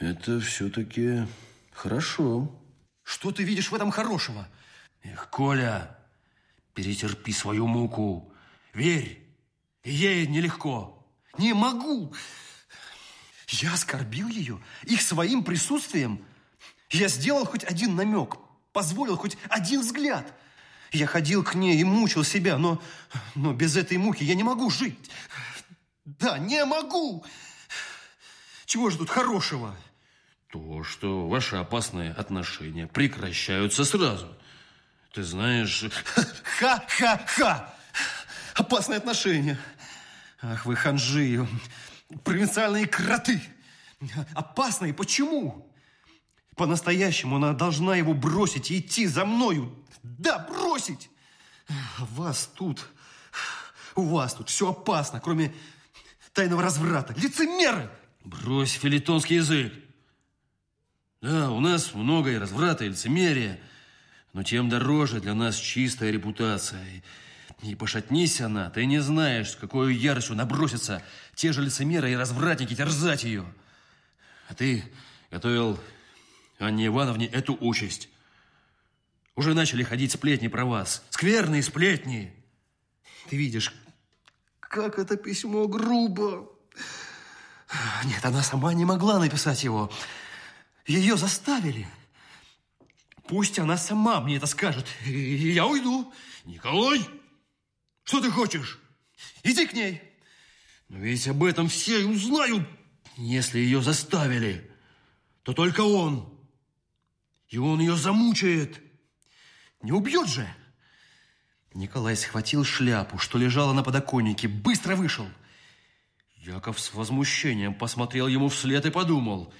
Это все-таки хорошо. Что ты видишь в этом хорошего? Эх, Коля, перетерпи свою муку. Верь, ей нелегко. Не могу. Я оскорбил ее их своим присутствием. Я сделал хоть один намек, позволил хоть один взгляд. Я ходил к ней и мучил себя, но, но без этой муки я не могу жить. Да, не могу. Чего же тут хорошего? То, что ваши опасные отношения прекращаются сразу. Ты знаешь... Ха-ха-ха! Опасные отношения. Ах вы ханжи, провинциальные кроты. Опасные почему? По-настоящему она должна его бросить и идти за мною. Да, бросить! А вас тут, у вас тут все опасно, кроме тайного разврата. Лицемеры! Брось филитонский язык. Да, у нас много и разврата, и лицемерия, но тем дороже для нас чистая репутация. И пошатнись она, ты не знаешь, с какой яростью набросятся те же лицемеры и развратники терзать ее. А ты готовил Анне Ивановне эту участь. Уже начали ходить сплетни про вас. Скверные сплетни. Ты видишь, как это письмо грубо. Нет, она сама не могла написать его. Ее заставили. Пусть она сама мне это скажет, и я уйду. Николай, что ты хочешь? Иди к ней. Но ведь об этом все узнают. Если ее заставили, то только он. И он ее замучает. Не убьет же. Николай схватил шляпу, что лежала на подоконнике, быстро вышел. Яков с возмущением посмотрел ему вслед и подумал,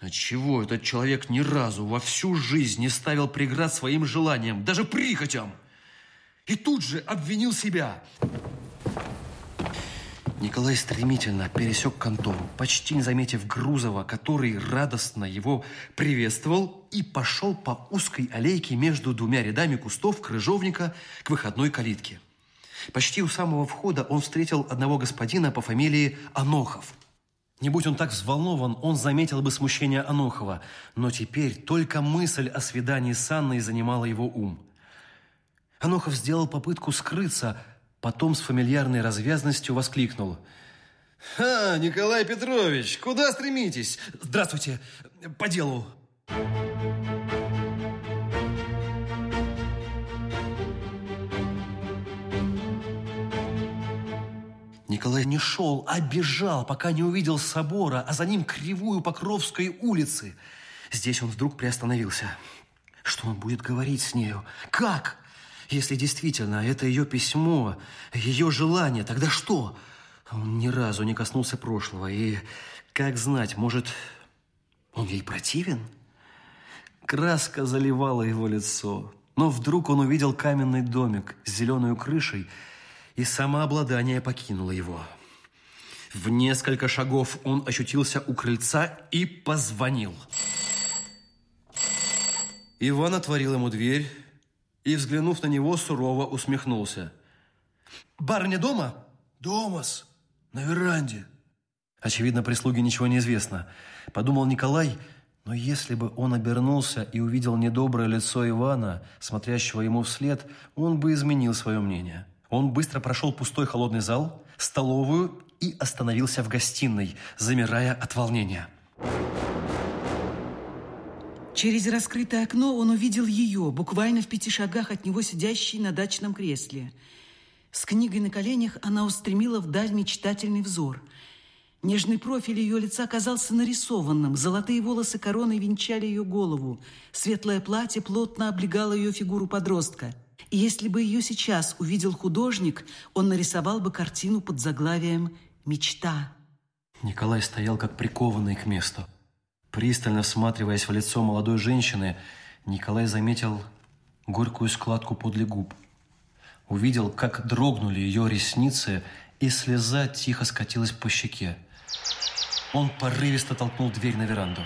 отчего этот человек ни разу во всю жизнь не ставил преград своим желаниям, даже прихотям и тут же обвинил себя. Николай стремительно пересек контору, почти не заметив Грузова, который радостно его приветствовал и пошел по узкой аллейке между двумя рядами кустов крыжовника к выходной калитке. Почти у самого входа он встретил одного господина по фамилии Анохов. Не будь он так взволнован, он заметил бы смущение Анохова, но теперь только мысль о свидании с Анной занимала его ум – Анохов сделал попытку скрыться, потом с фамильярной развязностью воскликнул. «Ха, Николай Петрович, куда стремитесь?» «Здравствуйте, по делу». Николай не шел, а бежал, пока не увидел собора, а за ним кривую Покровской улицы. Здесь он вдруг приостановился. Что он будет говорить с нею? Как? Если действительно это ее письмо, ее желание, тогда что? Он ни разу не коснулся прошлого. И, как знать, может, он ей противен? Краска заливала его лицо. Но вдруг он увидел каменный домик с зеленой крышей, и самообладание покинуло его. В несколько шагов он ощутился у крыльца и позвонил. Иван отворил ему дверь, и, взглянув на него, сурово усмехнулся. «Барыня дома?» «Домас, на веранде». Очевидно, прислуге ничего не известно. Подумал Николай, но если бы он обернулся и увидел недоброе лицо Ивана, смотрящего ему вслед, он бы изменил свое мнение. Он быстро прошел пустой холодный зал, столовую и остановился в гостиной, замирая от волнения. Через раскрытое окно он увидел ее, буквально в пяти шагах от него сидящей на дачном кресле. С книгой на коленях она устремила вдаль мечтательный взор. Нежный профиль ее лица казался нарисованным, золотые волосы короной венчали ее голову, светлое платье плотно облегало ее фигуру подростка. И если бы ее сейчас увидел художник, он нарисовал бы картину под заглавием «Мечта». Николай стоял как прикованный к месту. Пристально всматриваясь в лицо молодой женщины, Николай заметил горькую складку подле губ. Увидел, как дрогнули ее ресницы, и слеза тихо скатилась по щеке. Он порывисто толкнул дверь на веранду.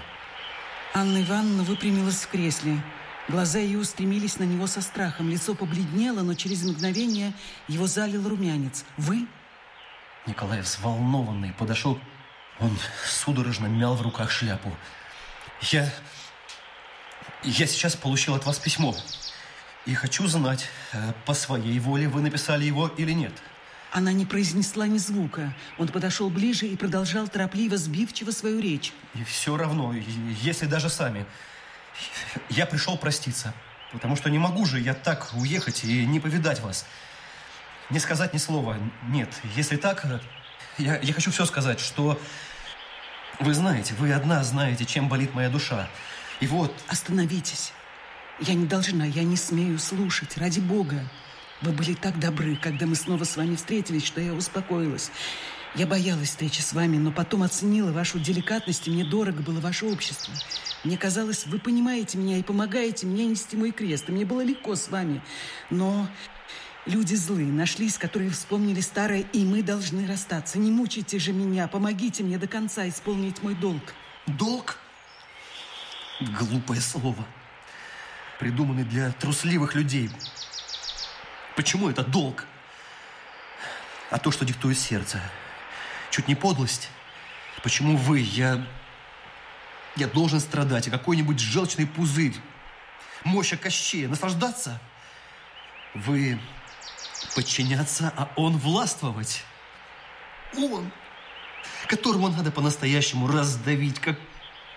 Анна Ивановна выпрямилась в кресле. Глаза ее устремились на него со страхом. Лицо побледнело, но через мгновение его залил румянец. «Вы?» Николай, взволнованный, подошел. Он судорожно мял в руках шляпу. Я... Я сейчас получил от вас письмо. И хочу знать, э, по своей воле вы написали его или нет. Она не произнесла ни звука. Он подошел ближе и продолжал торопливо, сбивчиво свою речь. И все равно, если даже сами. Я пришел проститься. Потому что не могу же я так уехать и не повидать вас. Не сказать ни слова. Нет, если так, я, я хочу все сказать, что вы знаете, вы одна знаете, чем болит моя душа. И вот... Остановитесь. Я не должна, я не смею слушать, ради Бога. Вы были так добры, когда мы снова с вами встретились, что я успокоилась. Я боялась встречи с вами, но потом оценила вашу деликатность, и мне дорого было ваше общество. Мне казалось, вы понимаете меня и помогаете мне нести мой крест, и мне было легко с вами. Но люди злые нашлись, которые вспомнили старое, и мы должны расстаться. Не мучайте же меня, помогите мне до конца исполнить мой долг. Долг? Глупое слово. Придуманный для трусливых людей. Почему это долг? А то, что диктует сердце. Чуть не подлость. Почему вы, я... Я должен страдать, а какой-нибудь желчный пузырь. Моща Кощея. Наслаждаться? Вы подчиняться, а он властвовать. Он, которому надо по-настоящему раздавить, как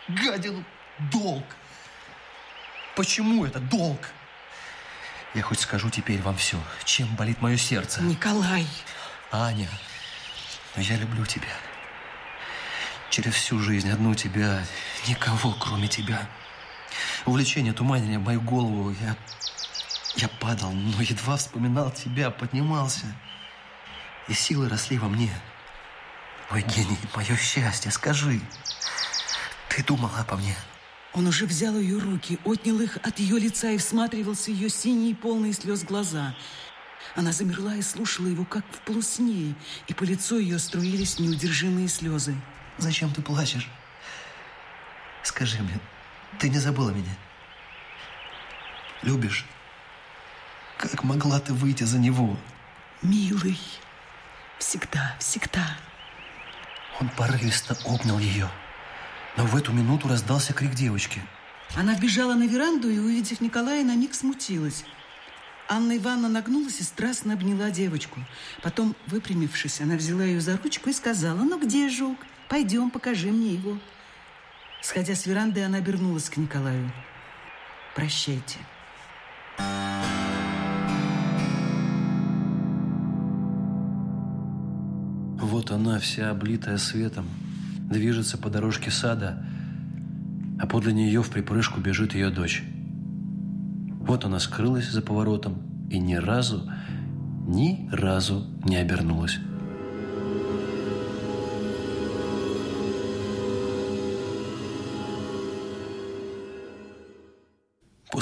гадину, долг. Почему это долг? Я хоть скажу теперь вам все, чем болит мое сердце. Николай. Аня, я люблю тебя. Через всю жизнь одну тебя, никого, кроме тебя. Увлечение туманили мою голову. Я, я падал, но едва вспоминал тебя, поднимался. И силы росли во мне. Мой гений, мое счастье, скажи, ты думала обо мне? Он уже взял ее руки, отнял их от ее лица и всматривался ее синие, полные слез глаза. Она замерла и слушала его, как в полусне, и по лицу ее струились неудержимые слезы. Зачем ты плачешь? Скажи мне, ты не забыла меня? Любишь? Как могла ты выйти за него? Милый, всегда, всегда. Он порывисто обнял ее. Но в эту минуту раздался крик девочки. Она вбежала на веранду и, увидев Николая, на миг смутилась. Анна Ивановна нагнулась и страстно обняла девочку. Потом, выпрямившись, она взяла ее за ручку и сказала, «Ну где жук? Пойдем, покажи мне его». Сходя с веранды, она обернулась к Николаю. «Прощайте». Вот она, вся облитая светом, движется по дорожке сада, а подле нее в припрыжку бежит ее дочь. Вот она скрылась за поворотом и ни разу, ни разу не обернулась.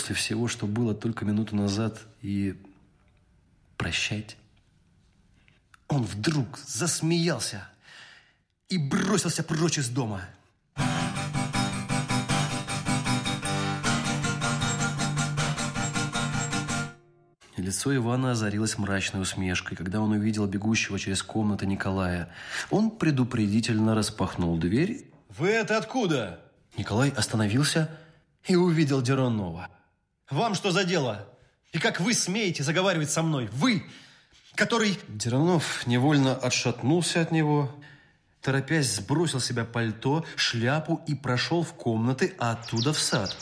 После всего, что было только минуту назад, и прощайте. Он вдруг засмеялся – и бросился прочь из дома. Лицо Ивана озарилось мрачной усмешкой, когда он увидел бегущего через комнаты Николая. Он предупредительно распахнул дверь. «Вы это откуда?» Николай остановился и увидел Деронова. «Вам что за дело? И как вы смеете заговаривать со мной? Вы, который...» Деронов невольно отшатнулся от него торопясь, сбросил с себя пальто, шляпу и прошел в комнаты, а оттуда в сад.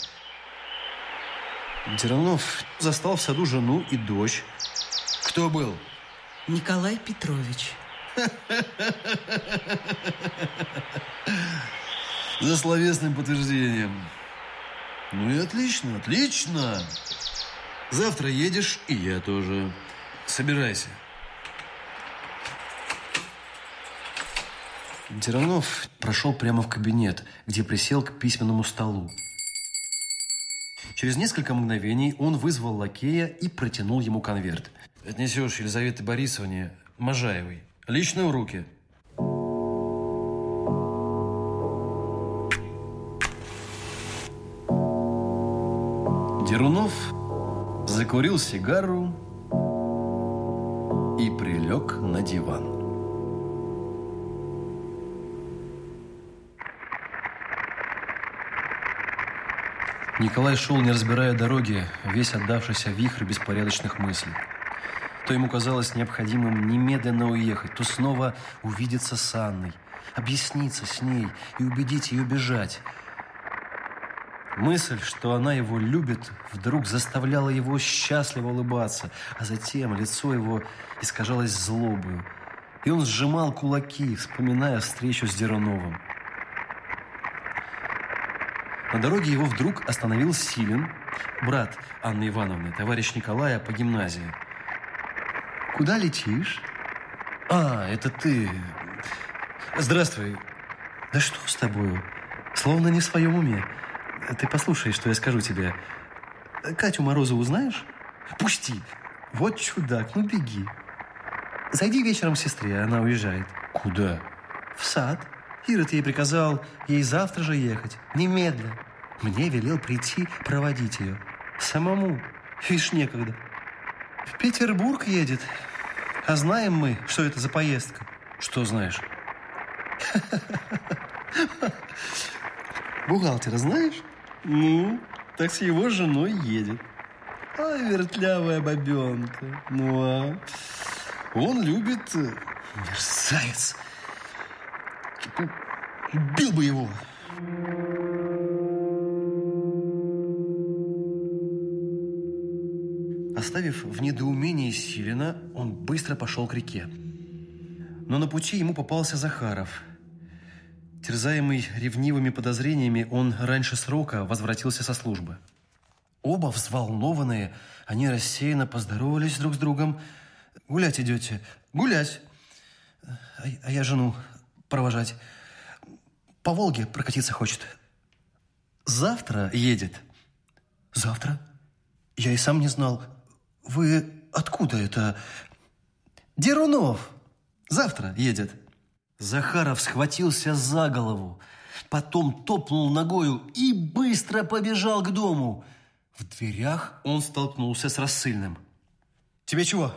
Деронов застал в саду жену и дочь. Кто был? Николай Петрович. За словесным подтверждением. Ну и отлично, отлично. Завтра едешь, и я тоже. Собирайся. Деронов прошел прямо в кабинет, где присел к письменному столу. Через несколько мгновений он вызвал лакея и протянул ему конверт. «Отнесешь Елизавете Борисовне Можаевой. Лично в руки». Дерунов закурил сигару и прилег на диван. Николай шел, не разбирая дороги, весь отдавшийся вихрь беспорядочных мыслей. То ему казалось необходимым немедленно уехать, то снова увидеться с Анной, объясниться с ней и убедить ее бежать. Мысль, что она его любит, вдруг заставляла его счастливо улыбаться, а затем лицо его искажалось злобою, и он сжимал кулаки, вспоминая встречу с Деруновым. На дороге его вдруг остановил Силин, брат Анны Ивановны, товарищ Николая по гимназии. «Куда летишь?» «А, это ты. Здравствуй. Да что с тобою? Словно не в своем уме. Ты послушай, что я скажу тебе. Катю Морозову знаешь? Пусти. Вот чудак, ну беги. Зайди вечером к сестре, она уезжает. Куда? В сад. Ирод ей приказал ей завтра же ехать. Немедля. Мне велел прийти проводить ее. Самому. Видишь, некогда. В Петербург едет. А знаем мы, что это за поездка. Что знаешь? Бухгалтера знаешь? Ну, так с его женой едет. А вертлявая бабенка. Ну, а он любит... э, Мерзавец. Убил бы его. Оставив в недоумении Силина, он быстро пошел к реке. Но на пути ему попался Захаров. Терзаемый ревнивыми подозрениями, он раньше срока возвратился со службы. Оба взволнованные, они рассеянно поздоровались друг с другом. «Гулять идете?» «Гулять!» «А, а я жену провожать. По Волге прокатиться хочет. Завтра едет?» «Завтра? Я и сам не знал. Вы откуда это?» «Дерунов! Завтра едет!» Захаров схватился за голову, потом топнул ногою и быстро побежал к дому. В дверях он столкнулся с рассыльным. «Тебе чего?»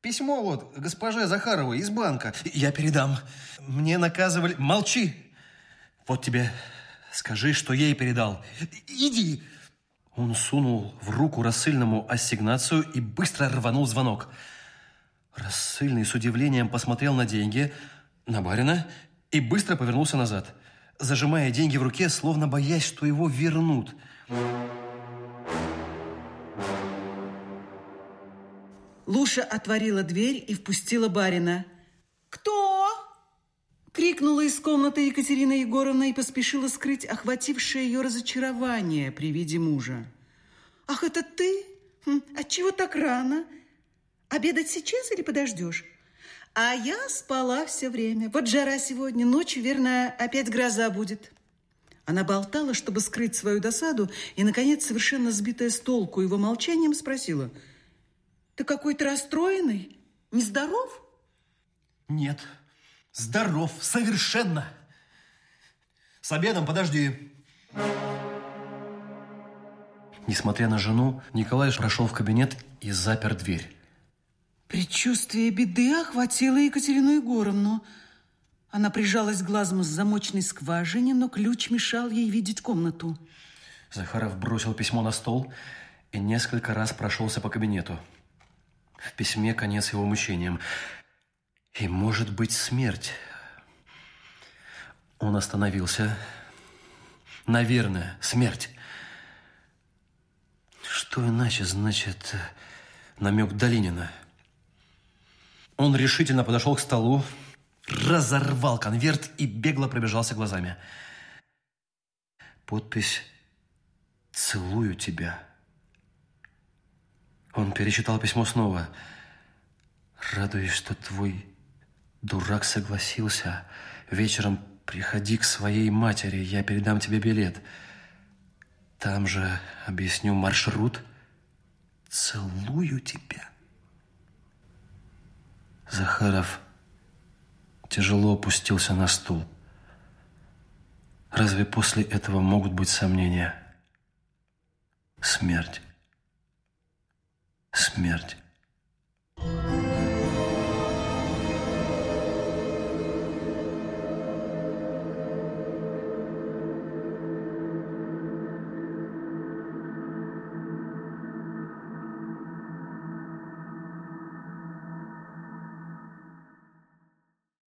«Письмо вот госпоже Захаровой из банка. Я передам. Мне наказывали...» «Молчи! Вот тебе скажи, что ей передал. Иди!» Он сунул в руку рассыльному ассигнацию и быстро рванул звонок. Рассыльный с удивлением посмотрел на деньги, на барина и быстро повернулся назад, зажимая деньги в руке, словно боясь, что его вернут. Луша отворила дверь и впустила барина. «Кто?» Крикнула из комнаты Екатерина Егоровна и поспешила скрыть охватившее ее разочарование при виде мужа. «Ах, это ты? Хм, отчего так рано? Обедать сейчас или подождешь?» «А я спала все время. Вот жара сегодня, ночью, верно, опять гроза будет». Она болтала, чтобы скрыть свою досаду, и, наконец, совершенно сбитая с толку его молчанием, спросила, «Ты какой-то расстроенный? Нездоров?» Нет, здоров, совершенно. С обедом подожди. Несмотря на жену, Николай прошел в кабинет и запер дверь. Предчувствие беды охватило Екатерину Егоровну. Она прижалась глазом к замочной скважине, но ключ мешал ей видеть комнату. Захаров бросил письмо на стол и несколько раз прошелся по кабинету. В письме конец его мучениям. И, может быть, смерть. Он остановился. Наверное, смерть. Что иначе значит намек Долинина? Он решительно подошел к столу, разорвал конверт и бегло пробежался глазами. Подпись «Целую тебя». Он перечитал письмо снова. «Радуюсь, что твой дурак согласился. Вечером приходи к своей матери, я передам тебе билет. Там же объясню маршрут. Целую тебя». Захаров тяжело опустился на стул. Разве после этого могут быть сомнения? Смерть. Смерть.